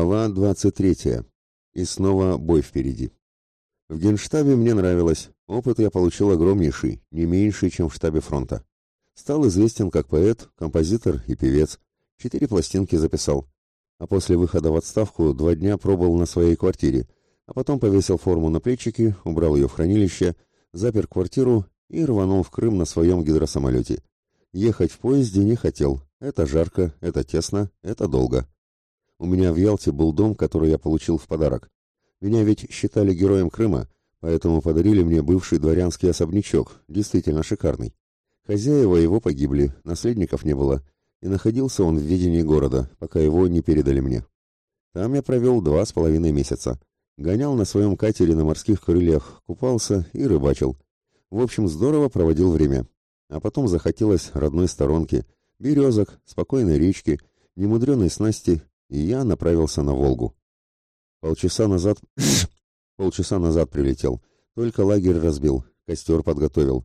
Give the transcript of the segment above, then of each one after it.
Глава 23. И снова бой впереди. В генштабе мне нравилось. Опыт я получил огромнейший, не меньший, чем в штабе фронта. Стал известен как поэт, композитор и певец. Четыре пластинки записал. А после выхода в отставку два дня пробыл на своей квартире, а потом повесил форму на плечики, убрал ее в хранилище, запер квартиру и рванул в Крым на своем гидросамолете. Ехать в поезде не хотел. Это жарко, это тесно, это долго. У меня в Ялте был дом, который я получил в подарок. Меня ведь считали героем Крыма, поэтому подарили мне бывший дворянский особнячок, действительно шикарный. Хозяева его погибли, наследников не было, и находился он в ведении города, пока его не передали мне. Там я провел два с половиной месяца. Гонял на своем катере на морских крыльях, купался и рыбачил. В общем, здорово проводил время. А потом захотелось родной сторонки, березок, спокойной речки, немудреной снасти и я направился на Волгу. Полчаса назад... полчаса назад прилетел. Только лагерь разбил, костер подготовил.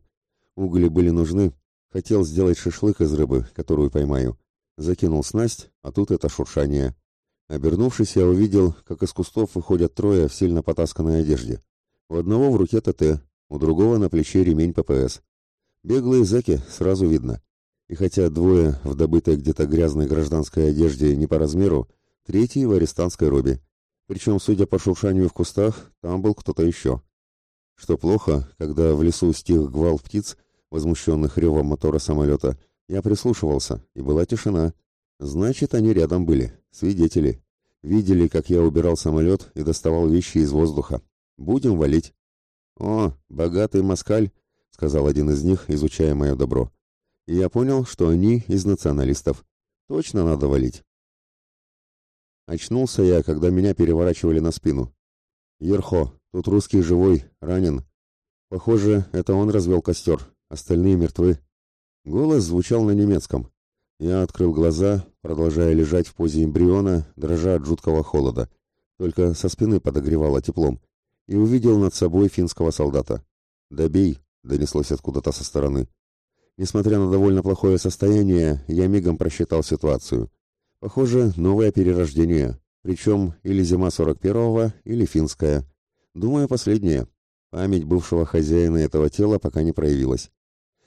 Угли были нужны. Хотел сделать шашлык из рыбы, которую поймаю. Закинул снасть, а тут это шуршание. Обернувшись, я увидел, как из кустов выходят трое в сильно потасканной одежде. У одного в руке ТТ, у другого на плече ремень ППС. Беглые зэки, сразу видно. И хотя двое в добытой где-то грязной гражданской одежде не по размеру, третий в арестантской робе. Причем, судя по шуршанию в кустах, там был кто-то еще. Что плохо, когда в лесу стих гвал птиц, возмущенных ревом мотора самолета, я прислушивался, и была тишина. Значит, они рядом были, свидетели. Видели, как я убирал самолет и доставал вещи из воздуха. Будем валить. «О, богатый москаль», — сказал один из них, изучая мое добро. И я понял, что они из националистов. Точно надо валить. Очнулся я, когда меня переворачивали на спину. «Ерхо, тут русский живой, ранен. Похоже, это он развел костер, остальные мертвы». Голос звучал на немецком. Я открыл глаза, продолжая лежать в позе эмбриона, дрожа от жуткого холода. Только со спины подогревало теплом. И увидел над собой финского солдата. «Добей!» — донеслось откуда-то со стороны. Несмотря на довольно плохое состояние, я мигом просчитал ситуацию. Похоже, новое перерождение. Причем или зима 41-го, или финская. Думаю, последнее. Память бывшего хозяина этого тела пока не проявилась.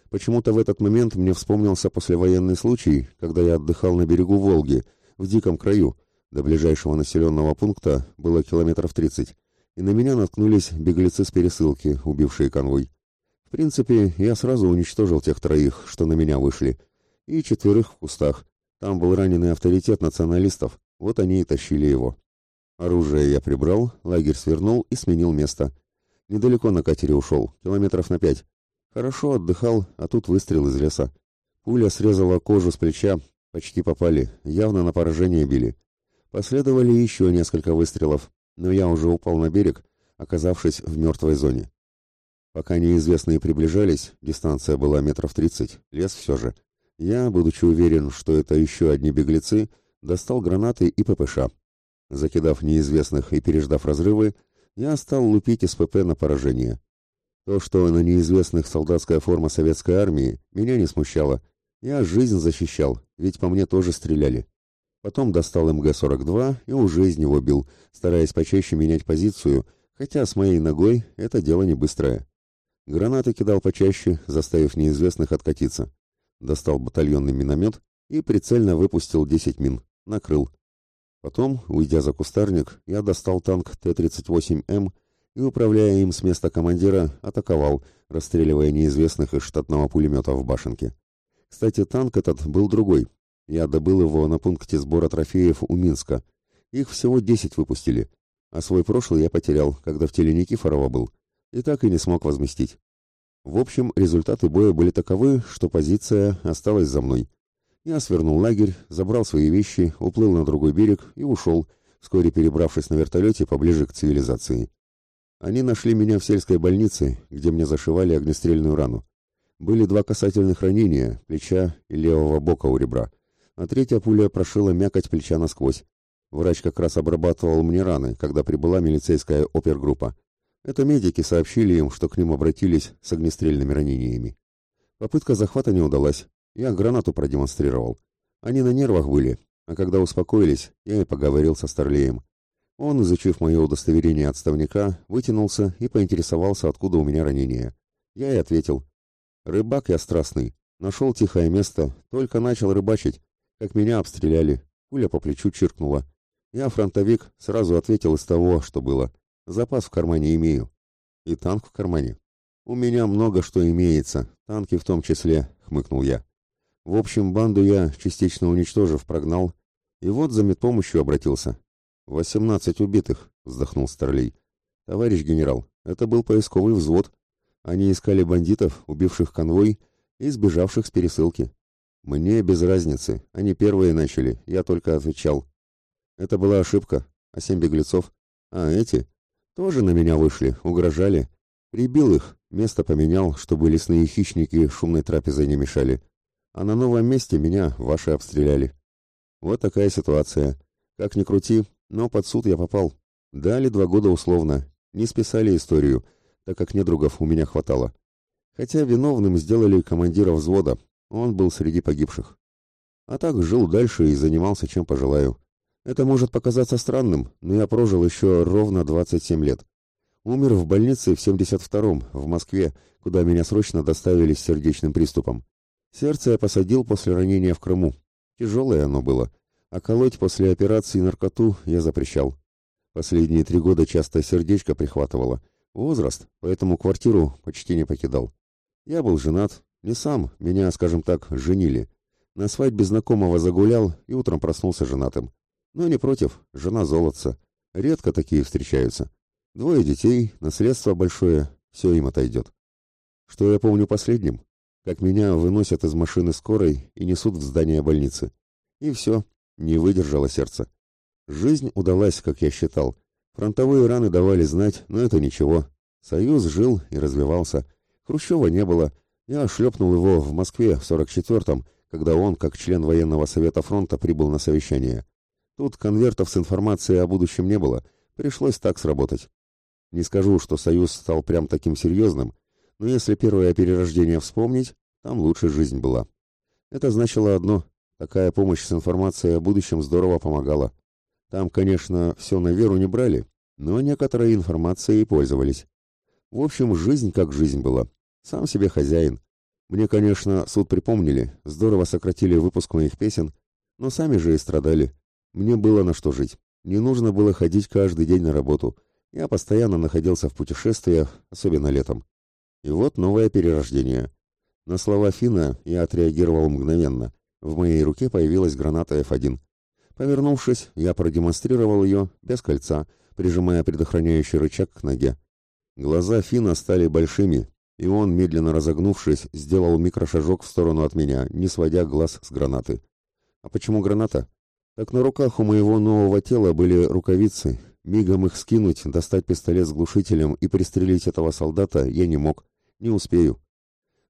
Почему-то в этот момент мне вспомнился послевоенный случай, когда я отдыхал на берегу Волги, в диком краю. До ближайшего населенного пункта было километров 30, и на меня наткнулись беглецы с пересылки, убившие конвой. В принципе, я сразу уничтожил тех троих, что на меня вышли, и четверых в кустах, там был раненый авторитет националистов, вот они и тащили его. Оружие я прибрал, лагерь свернул и сменил место. Недалеко на катере ушел, километров на пять. Хорошо отдыхал, а тут выстрел из леса. Пуля срезала кожу с плеча, почти попали, явно на поражение били. Последовали еще несколько выстрелов, но я уже упал на берег, оказавшись в мертвой зоне. Пока неизвестные приближались, дистанция была метров тридцать, лес все же — я, будучи уверен, что это еще одни беглецы, достал гранаты и ППШ. Закидав неизвестных и переждав разрывы, я стал лупить СПП на поражение. То, что на неизвестных солдатская форма советской армии, меня не смущало. Я жизнь защищал, ведь по мне тоже стреляли. Потом достал МГ-42 и уже из него бил, стараясь почаще менять позицию, хотя с моей ногой это дело не быстрое. Гранаты кидал почаще, заставив неизвестных откатиться достал батальонный миномет и прицельно выпустил 10 мин, накрыл. Потом, уйдя за кустарник, я достал танк Т-38М и, управляя им с места командира, атаковал, расстреливая неизвестных из штатного пулемета в башенке. Кстати, танк этот был другой. Я добыл его на пункте сбора трофеев у Минска. Их всего 10 выпустили, а свой прошлый я потерял, когда в теле Никифорова был, и так и не смог возместить. В общем, результаты боя были таковы, что позиция осталась за мной. Я свернул лагерь, забрал свои вещи, уплыл на другой берег и ушел, вскоре перебравшись на вертолете поближе к цивилизации. Они нашли меня в сельской больнице, где мне зашивали огнестрельную рану. Были два касательных ранения, плеча и левого бока у ребра, а третья пуля прошила мякоть плеча насквозь. Врач как раз обрабатывал мне раны, когда прибыла милицейская опергруппа. Это медики сообщили им, что к ним обратились с огнестрельными ранениями. Попытка захвата не удалась. Я гранату продемонстрировал. Они на нервах были, а когда успокоились, я и поговорил со Старлеем. Он, изучив мое удостоверение отставника, вытянулся и поинтересовался, откуда у меня ранение. Я и ответил. «Рыбак я страстный. Нашел тихое место, только начал рыбачить, как меня обстреляли. Пуля по плечу чиркнула. Я, фронтовик, сразу ответил из того, что было. Запас в кармане имею. И танк в кармане. У меня много что имеется, танки в том числе, хмыкнул я. В общем, банду я, частично уничтожив, прогнал. И вот за медпомощью обратился. «Восемнадцать убитых», — вздохнул Старлей. «Товарищ генерал, это был поисковый взвод. Они искали бандитов, убивших конвой и сбежавших с пересылки. Мне без разницы, они первые начали, я только отвечал. Это была ошибка, а семь беглецов. А эти тоже на меня вышли, угрожали. Прибил их, место поменял, чтобы лесные хищники шумной трапезой не мешали. А на новом месте меня ваши обстреляли. Вот такая ситуация. Как ни крути, но под суд я попал. Дали два года условно. Не списали историю, так как недругов у меня хватало. Хотя виновным сделали командира взвода. Он был среди погибших. А так жил дальше и занимался чем пожелаю. Это может показаться странным, но я прожил еще ровно 27 лет. Умер в больнице в 72-м, в Москве, куда меня срочно доставили с сердечным приступом. Сердце я посадил после ранения в Крыму. Тяжелое оно было а колоть после операции наркоту я запрещал. Последние три года часто сердечко прихватывало. Возраст, поэтому квартиру почти не покидал. Я был женат, не сам, меня, скажем так, женили. На свадьбе знакомого загулял и утром проснулся женатым. Но не против, жена золотца. Редко такие встречаются. Двое детей, наследство большое, все им отойдет. Что я помню последним? Как меня выносят из машины скорой и несут в здание больницы. И все, не выдержало сердце. Жизнь удалась, как я считал. Фронтовые раны давали знать, но это ничего. Союз жил и развивался. Хрущева не было. Я шлепнул его в Москве в 44-м, когда он, как член военного совета фронта, прибыл на совещание. Тут конвертов с информацией о будущем не было. Пришлось так сработать. Не скажу, что Союз стал прям таким серьезным, но если первое перерождение вспомнить, там лучше жизнь была. Это значило одно Такая помощь с информацией о будущем здорово помогала. Там, конечно, все на веру не брали, но некоторой информацией пользовались. В общем, жизнь как жизнь была. Сам себе хозяин. Мне, конечно, суд припомнили, здорово сократили выпуск моих песен, но сами же и страдали. Мне было на что жить. Не нужно было ходить каждый день на работу. Я постоянно находился в путешествиях, особенно летом. И вот новое перерождение. На слова Фина я отреагировал мгновенно. В моей руке появилась граната F1. Повернувшись, я продемонстрировал ее без кольца, прижимая предохраняющий рычаг к ноге. Глаза Фина стали большими, и он, медленно разогнувшись, сделал микрошажок в сторону от меня, не сводя глаз с гранаты. А почему граната? Так на руках у моего нового тела были рукавицы. Мигом их скинуть, достать пистолет с глушителем и пристрелить этого солдата я не мог. Не успею.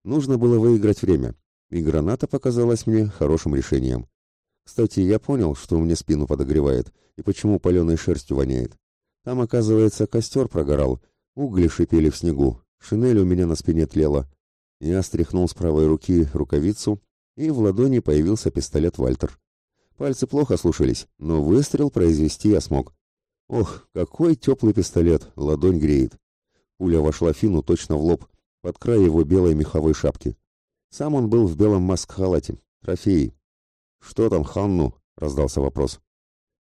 Нужно было выиграть время и граната показалась мне хорошим решением. Кстати, я понял, что мне спину подогревает и почему паленой шерстью воняет. Там, оказывается, костер прогорал, угли шипели в снегу, шинель у меня на спине тлела. Я стряхнул с правой руки рукавицу, и в ладони появился пистолет Вальтер. Пальцы плохо слушались, но выстрел произвести я смог. Ох, какой теплый пистолет, ладонь греет. Пуля вошла Фину точно в лоб, под край его белой меховой шапки. Сам он был в белом маск-халате, трофей. «Что там, Ханну?» — раздался вопрос.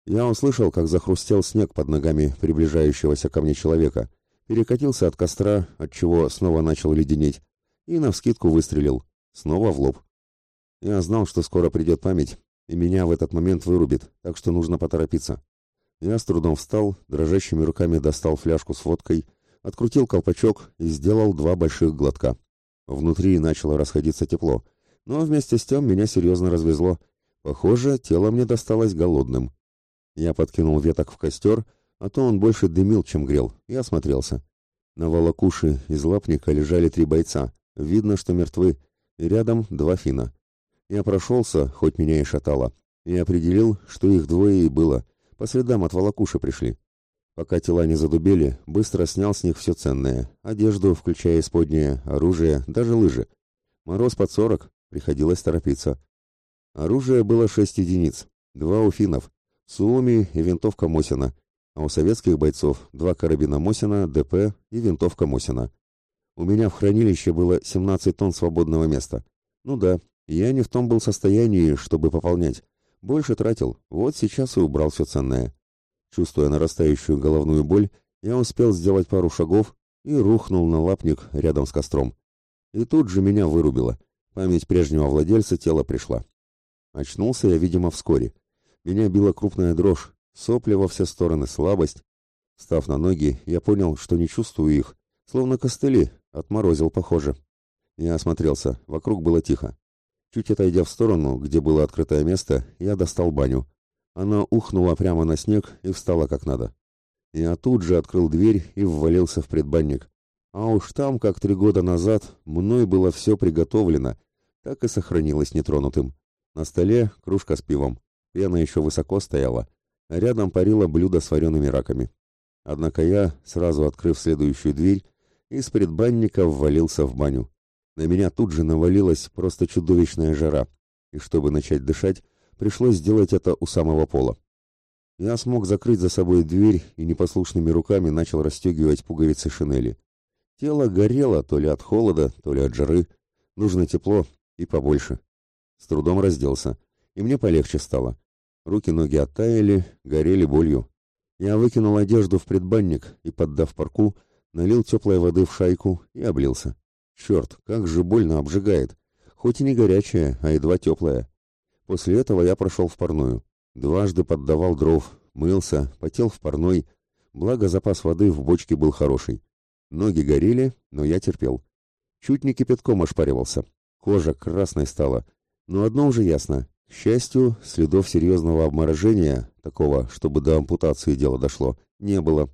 Я услышал, как захрустел снег под ногами приближающегося ко мне человека, перекатился от костра, от чего снова начал леденеть, и навскидку выстрелил, снова в лоб. Я знал, что скоро придет память, и меня в этот момент вырубит, так что нужно поторопиться. Я с трудом встал, дрожащими руками достал фляжку с водкой, открутил колпачок и сделал два больших глотка. Внутри начало расходиться тепло, но вместе с тем меня серьезно развезло. Похоже, тело мне досталось голодным. Я подкинул веток в костер, а то он больше дымил, чем грел, и осмотрелся. На волокуши из лапника лежали три бойца. Видно, что мертвы, и рядом два фина. Я прошелся, хоть меня и шатало, и определил, что их двое и было. По следам от волокуши пришли. Пока тела не задубели, быстро снял с них все ценное. Одежду, включая исподнее, оружие, даже лыжи. Мороз под сорок, приходилось торопиться. Оружие было шесть единиц. Два у финнов, Суоми и винтовка Мосина, а у советских бойцов два карабина Мосина, ДП и винтовка Мосина. У меня в хранилище было 17 тонн свободного места. Ну да, я не в том был состоянии, чтобы пополнять. Больше тратил, вот сейчас и убрал все ценное. Чувствуя нарастающую головную боль, я успел сделать пару шагов и рухнул на лапник рядом с костром. И тут же меня вырубило. Память прежнего владельца тела пришла. Очнулся я, видимо, вскоре. Меня била крупная дрожь, сопли во все стороны, слабость. Став на ноги, я понял, что не чувствую их, словно костыли, отморозил, похоже. Я осмотрелся, вокруг было тихо. Чуть отойдя в сторону, где было открытое место, я достал баню. Она ухнула прямо на снег и встала как надо. Я тут же открыл дверь и ввалился в предбанник. А уж там, как три года назад, мной было все приготовлено, так и сохранилось нетронутым. На столе кружка с пивом. Пена еще высоко стояла, рядом парило блюдо с вареными раками. Однако я, сразу открыв следующую дверь, из предбанника ввалился в баню. На меня тут же навалилась просто чудовищная жара, и чтобы начать дышать, пришлось сделать это у самого пола. Я смог закрыть за собой дверь и непослушными руками начал расстегивать пуговицы шинели. Тело горело то ли от холода, то ли от жары. Нужно тепло и побольше. С трудом разделся, и мне полегче стало. Руки-ноги оттаяли, горели болью. Я выкинул одежду в предбанник и, поддав парку, налил теплой воды в шайку и облился. Черт, как же больно обжигает. Хоть и не горячая, а едва теплая. После этого я прошел в парную. Дважды поддавал дров, мылся, потел в парной. Благо запас воды в бочке был хороший. Ноги горели, но я терпел. Чуть не кипятком ошпаривался. Кожа красной стала. Но одно уже ясно. К счастью, следов серьезного обморожения, такого, чтобы до ампутации дело дошло, не было.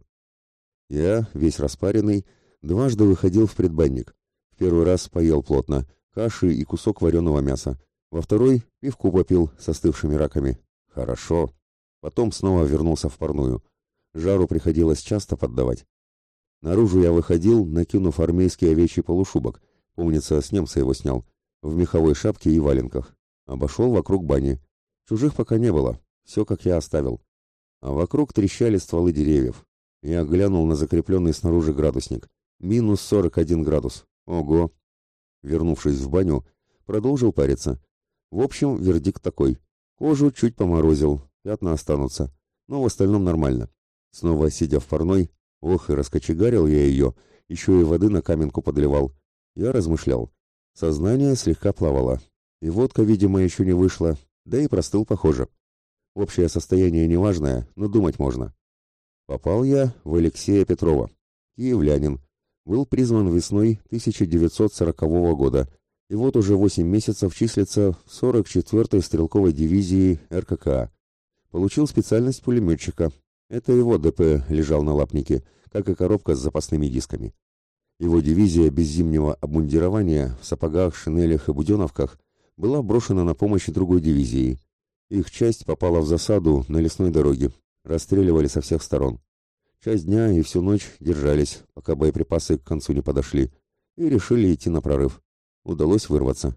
Я, весь распаренный, дважды выходил в предбанник. Первый раз поел плотно, каши и кусок вареного мяса. Во второй пивку попил с остывшими раками. Хорошо. Потом снова вернулся в парную. Жару приходилось часто поддавать. Наружу я выходил, накинув армейский овечий полушубок. Помнится, с немца его снял. В меховой шапке и валенках. Обошел вокруг бани. Чужих пока не было. Все, как я оставил. А вокруг трещали стволы деревьев. Я глянул на закрепленный снаружи градусник. Минус сорок один градус. Ого! Вернувшись в баню, продолжил париться. В общем, вердикт такой. Кожу чуть поморозил, пятна останутся, но в остальном нормально. Снова сидя в парной, ох, и раскочегарил я ее, еще и воды на каменку подливал. Я размышлял. Сознание слегка плавало. И водка, видимо, еще не вышла, да и простыл, похоже. Общее состояние неважное, но думать можно. Попал я в Алексея Петрова, киевлянин. Был призван весной 1940 года, и вот уже 8 месяцев числится в 44-й стрелковой дивизии РККА. Получил специальность пулеметчика. Это его ДП лежал на лапнике, как и коробка с запасными дисками. Его дивизия без зимнего обмундирования в сапогах, шинелях и буденовках была брошена на помощь другой дивизии. Их часть попала в засаду на лесной дороге, Расстреливали со всех сторон. Часть дня и всю ночь держались, пока боеприпасы к концу не подошли, и решили идти на прорыв. Удалось вырваться.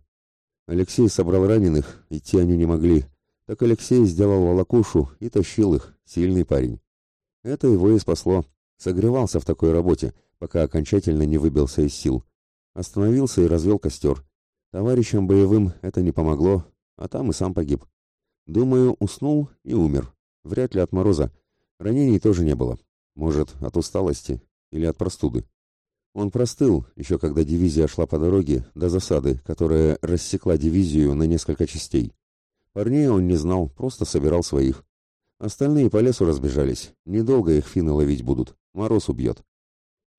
Алексей собрал раненых, идти они не могли. Так Алексей сделал волокушу и тащил их, сильный парень. Это его и спасло. Согревался в такой работе, пока окончательно не выбился из сил. Остановился и развел костер. Товарищам боевым это не помогло, а там и сам погиб. Думаю, уснул и умер. Вряд ли от мороза. Ранений тоже не было. Может, от усталости или от простуды. Он простыл, еще когда дивизия шла по дороге до засады, которая рассекла дивизию на несколько частей. Парней он не знал, просто собирал своих. Остальные по лесу разбежались. Недолго их финны ловить будут. Мороз убьет.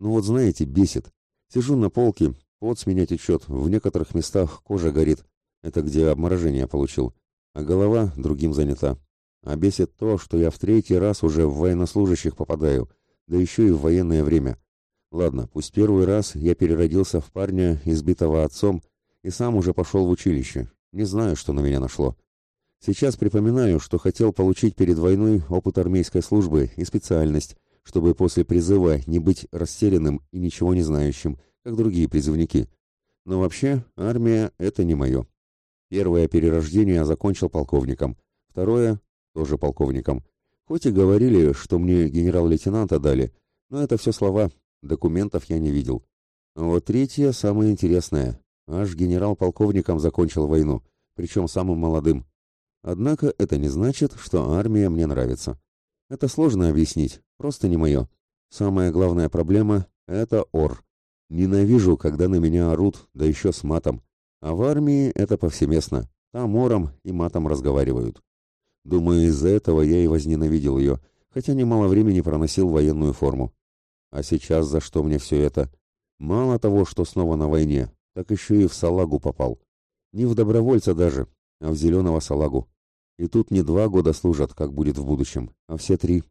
Ну вот знаете, бесит. Сижу на полке, пот с меня течет, в некоторых местах кожа горит. Это где обморожение получил. А голова другим занята. А бесит то, что я в третий раз уже в военнослужащих попадаю, да еще и в военное время. Ладно, пусть первый раз я переродился в парня, избитого отцом, и сам уже пошел в училище. Не знаю, что на меня нашло. Сейчас припоминаю, что хотел получить перед войной опыт армейской службы и специальность, чтобы после призыва не быть растерянным и ничего не знающим, как другие призывники. Но вообще, армия — это не мое. Первое перерождение закончил полковником, второе тоже полковником. Хоть и говорили, что мне генерал-лейтенанта дали, но это все слова, документов я не видел. А вот третье самое интересное. Аж генерал-полковником закончил войну, причем самым молодым. Однако это не значит, что армия мне нравится. Это сложно объяснить, просто не мое. Самая главная проблема — это ор. Ненавижу, когда на меня орут, да еще с матом. А в армии это повсеместно. Там ором и матом разговаривают. Думаю, из-за этого я и возненавидел ее, хотя немало времени проносил военную форму. А сейчас за что мне все это? Мало того, что снова на войне, так еще и в салагу попал. Не в добровольца даже, а в зеленого салагу. И тут не два года служат, как будет в будущем, а все три.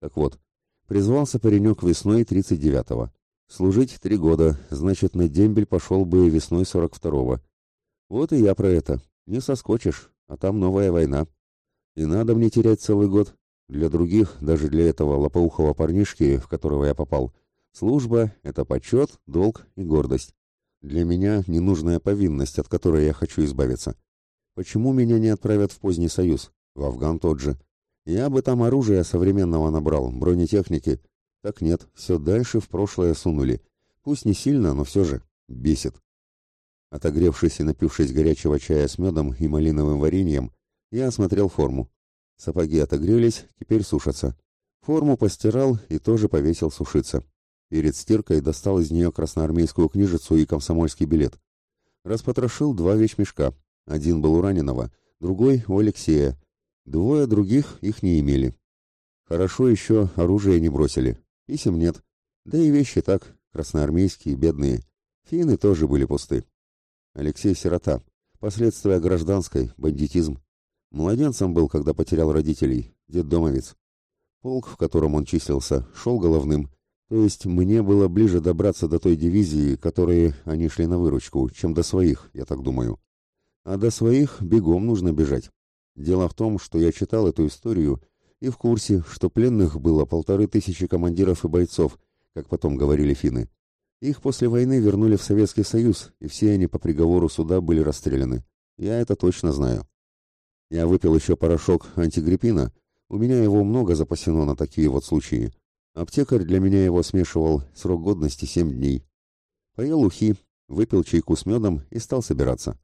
Так вот, призвался паренек весной 39-го. Служить три года, значит, на дембель пошел бы весной 42-го. Вот и я про это. Не соскочишь, а там новая война. И надо мне терять целый год. Для других, даже для этого лопоухого парнишки, в которого я попал, служба — это почет, долг и гордость. Для меня ненужная повинность, от которой я хочу избавиться. Почему меня не отправят в поздний союз? В Афган тот же. Я бы там оружие современного набрал, бронетехники. Так нет, все дальше в прошлое сунули. Пусть не сильно, но все же бесит. Отогревшись и напившись горячего чая с медом и малиновым вареньем, я осмотрел форму. Сапоги отогрелись, теперь сушатся. Форму постирал и тоже повесил сушиться. Перед стиркой достал из нее красноармейскую книжицу и комсомольский билет. Распотрошил два вещмешка. Один был у раненого, другой у Алексея. Двое других их не имели. Хорошо еще оружие не бросили. Писем нет. Да и вещи так, красноармейские, бедные. Финны тоже были пусты. Алексей сирота. Последствия гражданской, бандитизм. Младенцем был, когда потерял родителей, детдомовец. Полк, в котором он числился, шел головным, то есть мне было ближе добраться до той дивизии, которые они шли на выручку, чем до своих, я так думаю. А до своих бегом нужно бежать. Дело в том, что я читал эту историю и в курсе, что пленных было полторы тысячи командиров и бойцов, как потом говорили финны. Их после войны вернули в Советский Союз, и все они по приговору суда были расстреляны. Я это точно знаю. Я выпил еще порошок антигриппина. У меня его много запасено на такие вот случаи. Аптекарь для меня его смешивал, срок годности семь дней. Поел ухи, выпил чайку с медом и стал собираться.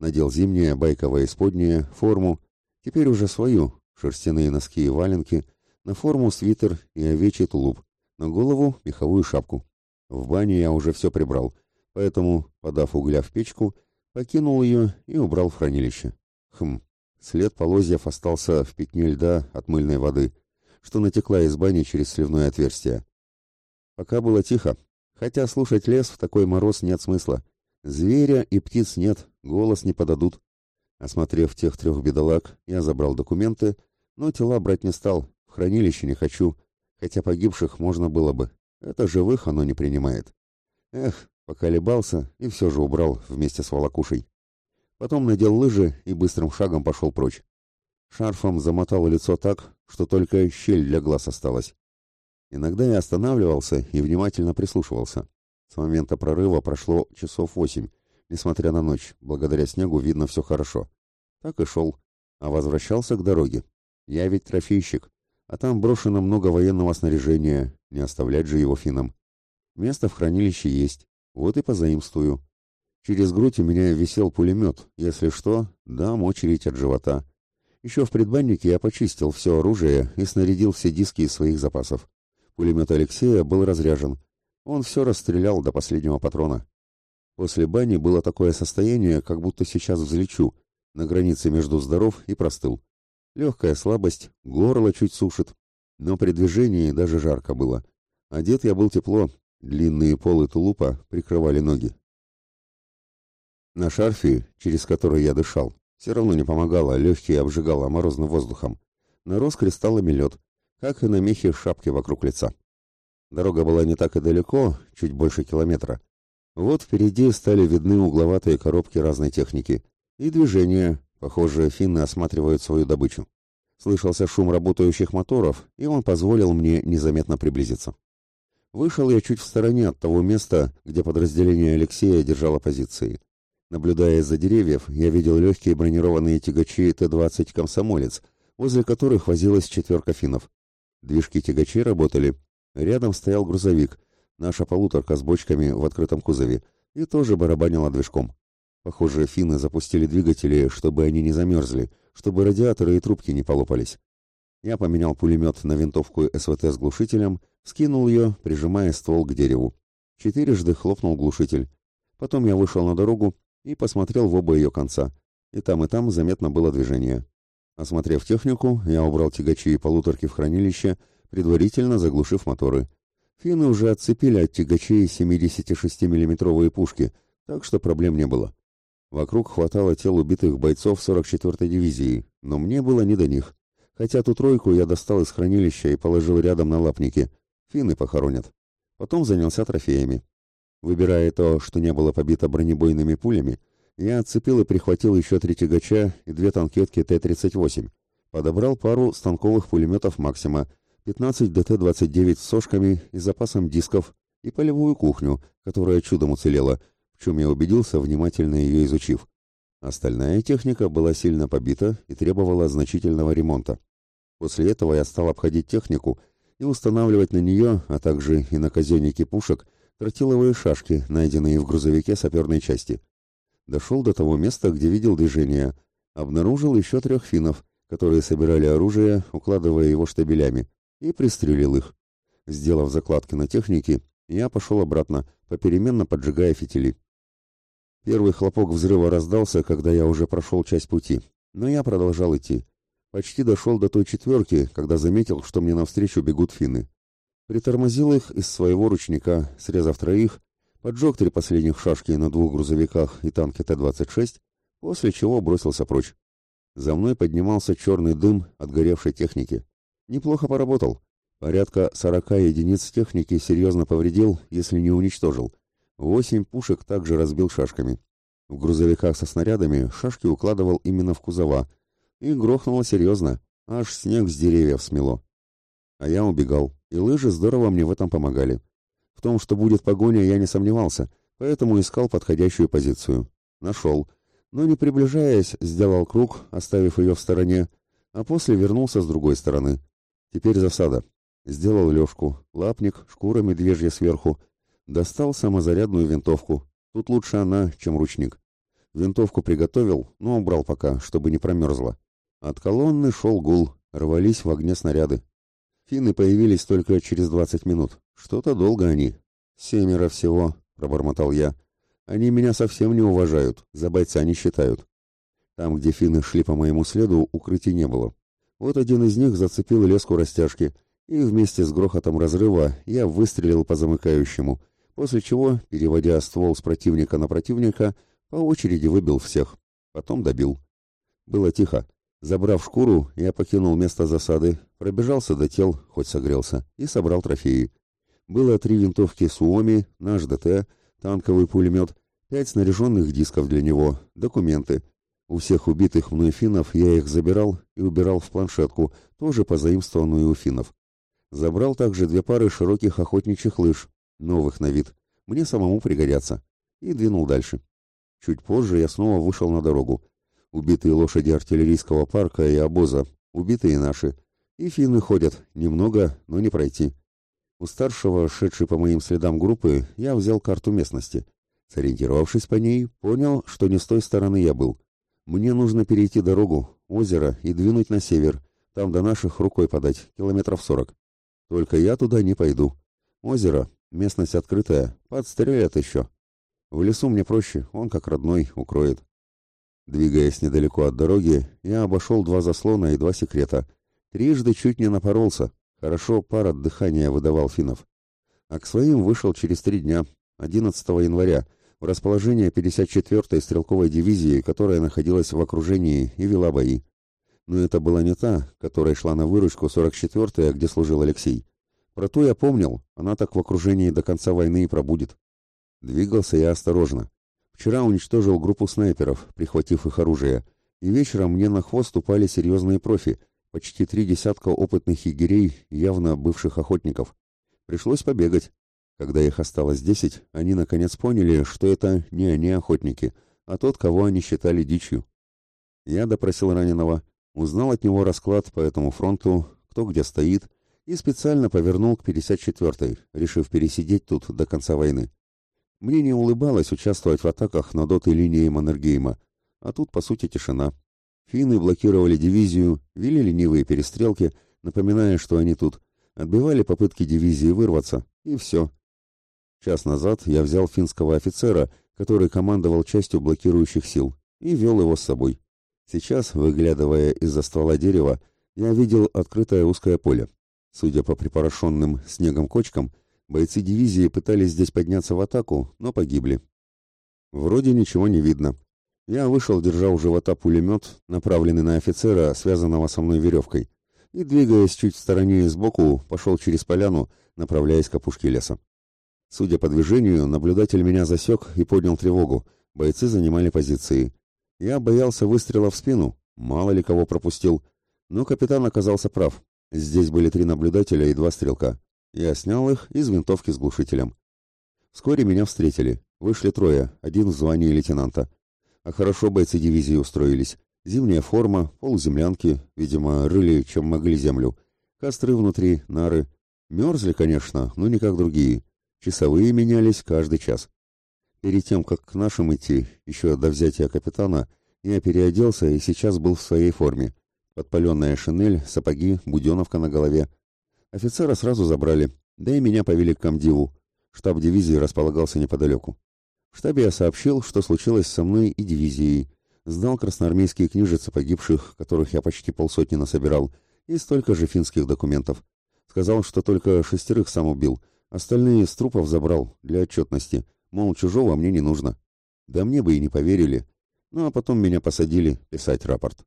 Надел зимнее, байковое исподнее, форму, теперь уже свою, шерстяные носки и валенки, на форму свитер и овечий тулуп, на голову меховую шапку. В бане я уже все прибрал, поэтому, подав угля в печку, покинул ее и убрал в хранилище. Хм, След полозьев остался в пятне льда от мыльной воды, что натекла из бани через сливное отверстие. Пока было тихо, хотя слушать лес в такой мороз нет смысла. Зверя и птиц нет, голос не подадут. Осмотрев тех трех бедолаг, я забрал документы, но тела брать не стал, в хранилище не хочу, хотя погибших можно было бы. Это живых оно не принимает. Эх, поколебался и все же убрал вместе с волокушей. Потом надел лыжи и быстрым шагом пошел прочь. Шарфом замотал лицо так, что только щель для глаз осталась. Иногда я останавливался и внимательно прислушивался. С момента прорыва прошло часов восемь. Несмотря на ночь, благодаря снегу видно все хорошо. Так и шел, а возвращался к дороге. Я ведь трофейщик, а там брошено много военного снаряжения, не оставлять же его финам. Место в хранилище есть, вот и позаимствую. Через грудь у меня висел пулемет. Если что, дам очередь от живота. Еще в предбаннике я почистил все оружие и снарядил все диски из своих запасов. Пулемет Алексея был разряжен. Он все расстрелял до последнего патрона. После бани было такое состояние, как будто сейчас взлечу, на границе между здоров и простыл. Легкая слабость, горло чуть сушит, но при движении даже жарко было. Одет я был тепло, длинные полы тулупа прикрывали ноги. На шарфе, через который я дышал, все равно не помогало, легкие обжигало морозным воздухом. Нарос кристаллами лед, как и на мехе шапки вокруг лица. Дорога была не так и далеко, чуть больше километра. Вот впереди стали видны угловатые коробки разной техники. И движение, похоже, финны осматривают свою добычу. Слышался шум работающих моторов, и он позволил мне незаметно приблизиться. Вышел я чуть в стороне от того места, где подразделение Алексея держало позиции. Наблюдая из-за деревьев, я видел легкие бронированные тягачи Т-20 «Комсомолец», возле которых возилась четверка финнов. Движки тягачей работали. Рядом стоял грузовик, наша полуторка с бочками в открытом кузове, и тоже барабанила движком. Похоже, финны запустили двигатели, чтобы они не замерзли, чтобы радиаторы и трубки не полопались. Я поменял пулемет на винтовку СВТ с глушителем, скинул ее, прижимая ствол к дереву. Четырежды хлопнул глушитель. Потом я вышел на дорогу и посмотрел в оба ее конца. И там, и там заметно было движение. Осмотрев технику, я убрал тягачи и полуторки в хранилище, предварительно заглушив моторы. Финны уже отцепили от тягачей 76 миллиметровые пушки, так что проблем не было. Вокруг хватало тел убитых бойцов 44-й дивизии, но мне было не до них. Хотя ту тройку я достал из хранилища и положил рядом на лапники. Финны похоронят. Потом занялся трофеями. Выбирая то, что не было побито бронебойными пулями, я отцепил и прихватил еще три тягача и две танкетки Т-38. Подобрал пару станковых пулеметов «Максима», 15 ДТ-29 с сошками и запасом дисков и полевую кухню, которая чудом уцелела, в чем я убедился, внимательно ее изучив. Остальная техника была сильно побита и требовала значительного ремонта. После этого я стал обходить технику и устанавливать на нее, а также и на казенники пушек, тротиловые шашки, найденные в грузовике саперной части. Дошел до того места, где видел движение, обнаружил еще трех финнов, которые собирали оружие, укладывая его штабелями и пристрелил их. Сделав закладки на технике, я пошел обратно, попеременно поджигая фитили. Первый хлопок взрыва раздался, когда я уже прошел часть пути, но я продолжал идти. Почти дошел до той четверки, когда заметил, что мне навстречу бегут финны. Притормозил их из своего ручника, срезав троих, поджег три последних шашки на двух грузовиках и танке Т-26, после чего бросился прочь. За мной поднимался черный дым от горевшей техники. Неплохо поработал. Порядка сорока единиц техники серьезно повредил, если не уничтожил. Восемь пушек также разбил шашками. В грузовиках со снарядами шашки укладывал именно в кузова. И грохнуло серьезно. Аж снег с деревьев смело. А я убегал, и лыжи здорово мне в этом помогали. В том, что будет погоня, я не сомневался, поэтому искал подходящую позицию. Нашел. Но не приближаясь, сделал круг, оставив ее в стороне, а после вернулся с другой стороны. Теперь засада. Сделал лёжку, лапник, шкура медвежья сверху. Достал самозарядную винтовку. Тут лучше она, чем ручник. Винтовку приготовил, но убрал пока, чтобы не промерзла. От колонны шел гул, рвались в огне снаряды. Финны появились только через двадцать минут. Что-то долго они. Семеро всего, пробормотал я. Они меня совсем не уважают, за бойца не считают. Там, где финны шли по моему следу, укрытий не было. Вот один из них зацепил леску растяжки, и вместе с грохотом разрыва я выстрелил по замыкающему, после чего, переводя ствол с противника на противника, по очереди выбил всех. Потом добил. Было тихо. Забрав шкуру, я покинул место засады, пробежался до тел, хоть согрелся, и собрал трофеи. Было три винтовки Суоми, наш ДТ, танковый пулемет, пять снаряженных дисков для него, документы — у всех убитых мной финнов я их забирал и убирал в планшетку, тоже позаимствованную у финнов. Забрал также две пары широких охотничьих лыж, новых на вид. Мне самому пригодятся. И двинул дальше. Чуть позже я снова вышел на дорогу. Убитые лошади артиллерийского парка и обоза, убитые наши. И финны ходят, немного, но не пройти. У старшего, шедшей по моим следам группы, я взял карту местности. Сориентировавшись по ней, понял, что не с той стороны я был. Мне нужно перейти дорогу, озеро и двинуть на север. Там до наших рукой подать, километров сорок. Только я туда не пойду. Озеро, местность открытая, подстрелят еще. В лесу мне проще, он как родной, укроет. Двигаясь недалеко от дороги, я обошел два заслона и два секрета. Трижды чуть не напоролся. Хорошо пар от дыхания выдавал финнов. А к своим вышел через три дня, 11 января, в расположение 54-й стрелковой дивизии, которая находилась в окружении и вела бои. Но это была не та, которая шла на выручку 44-я, где служил Алексей. Про ту я помнил, она так в окружении до конца войны и пробудет. Двигался я осторожно. Вчера уничтожил группу снайперов, прихватив их оружие, и вечером мне на хвост упали серьезные профи, почти три десятка опытных егерей, явно бывших охотников. Пришлось побегать, когда их осталось десять, они наконец поняли, что это не они охотники, а тот, кого они считали дичью. Я допросил раненого. Узнал от него расклад по этому фронту, кто где стоит, и специально повернул к 54-й, решив пересидеть тут до конца войны. Мне не улыбалось участвовать в атаках на доты линии Маннергейма, а тут, по сути, тишина. Финны блокировали дивизию, вели ленивые перестрелки, напоминая, что они тут, отбивали попытки дивизии вырваться, и все. Час назад я взял финского офицера, который командовал частью блокирующих сил, и вел его с собой. Сейчас, выглядывая из-за ствола дерева, я видел открытое узкое поле. Судя по припорошенным снегом кочкам, бойцы дивизии пытались здесь подняться в атаку, но погибли. Вроде ничего не видно. Я вышел, держа у живота пулемет, направленный на офицера, связанного со мной веревкой, и, двигаясь чуть в стороне и сбоку, пошел через поляну, направляясь к опушке леса. Судя по движению, наблюдатель меня засек и поднял тревогу. Бойцы занимали позиции. Я боялся выстрела в спину, мало ли кого пропустил. Но капитан оказался прав. Здесь были три наблюдателя и два стрелка. Я снял их из винтовки с глушителем. Вскоре меня встретили. Вышли трое, один в звании лейтенанта. А хорошо бойцы дивизии устроились. Зимняя форма, полуземлянки, видимо, рыли, чем могли землю. Костры внутри, нары. Мерзли, конечно, но не как другие. Часовые менялись каждый час. Перед тем, как к нашим идти, еще до взятия капитана, я переоделся и сейчас был в своей форме. Подпаленная шинель, сапоги, буденовка на голове. Офицера сразу забрали, да и меня повели к комдиву. Штаб дивизии располагался неподалеку. Штабе я сообщил, что случилось со мной и дивизией. Сдал красноармейские книжицы погибших, которых я почти полсотни насобирал, и столько же финских документов. Сказал, что только шестерых сам убил — Остальные с трупов забрал для отчетности, мол, чужого мне не нужно. Да мне бы и не поверили. Ну а потом меня посадили писать рапорт.